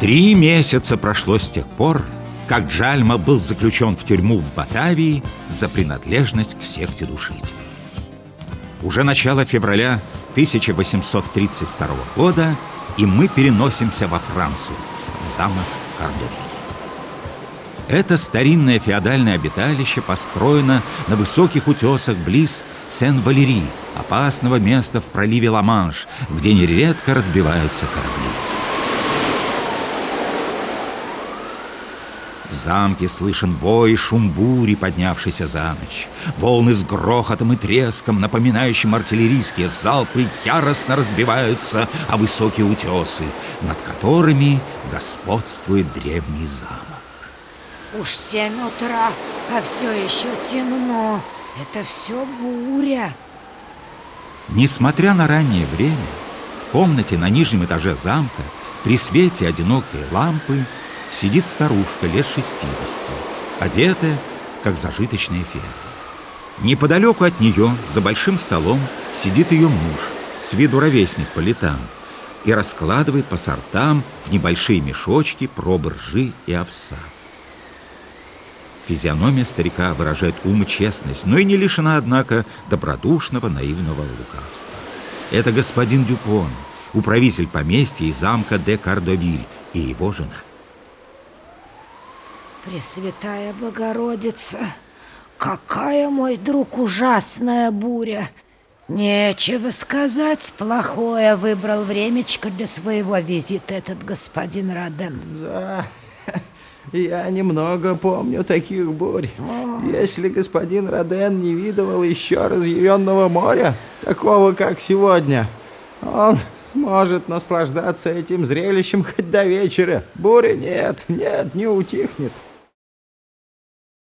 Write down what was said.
Три месяца прошло с тех пор, как Джальма был заключен в тюрьму в Батавии за принадлежность к секте душителей. Уже начало февраля 1832 года, и мы переносимся во Францию, в замок Кордове. Это старинное феодальное обиталище построено на высоких утесах близ Сен-Валери, опасного места в проливе Ла-Манш, где нередко разбиваются корабли. Замке слышен вой шум бури, поднявшийся за ночь. Волны с грохотом и треском, напоминающим артиллерийские залпы, яростно разбиваются о высокие утесы, над которыми господствует древний замок. Уж семь утра, а все еще темно. Это все буря. Несмотря на раннее время, в комнате на нижнем этаже замка при свете одинокой лампы сидит старушка лет 60, одетая, как зажиточная ферма. Неподалеку от нее, за большим столом, сидит ее муж, с виду ровесник по летам, и раскладывает по сортам в небольшие мешочки пробы ржи и овса. Физиономия старика выражает ум и честность, но и не лишена, однако, добродушного наивного лукавства. Это господин Дюпон, управитель поместья и замка де Кардовиль и его жена. Пресвятая Богородица, какая, мой друг, ужасная буря! Нечего сказать, плохое выбрал времечко для своего визита этот господин Раден. Да, я немного помню таких бурь. Если господин Роден не видывал еще разъяренного моря, такого, как сегодня, он сможет наслаждаться этим зрелищем хоть до вечера. Буря нет, нет, не утихнет.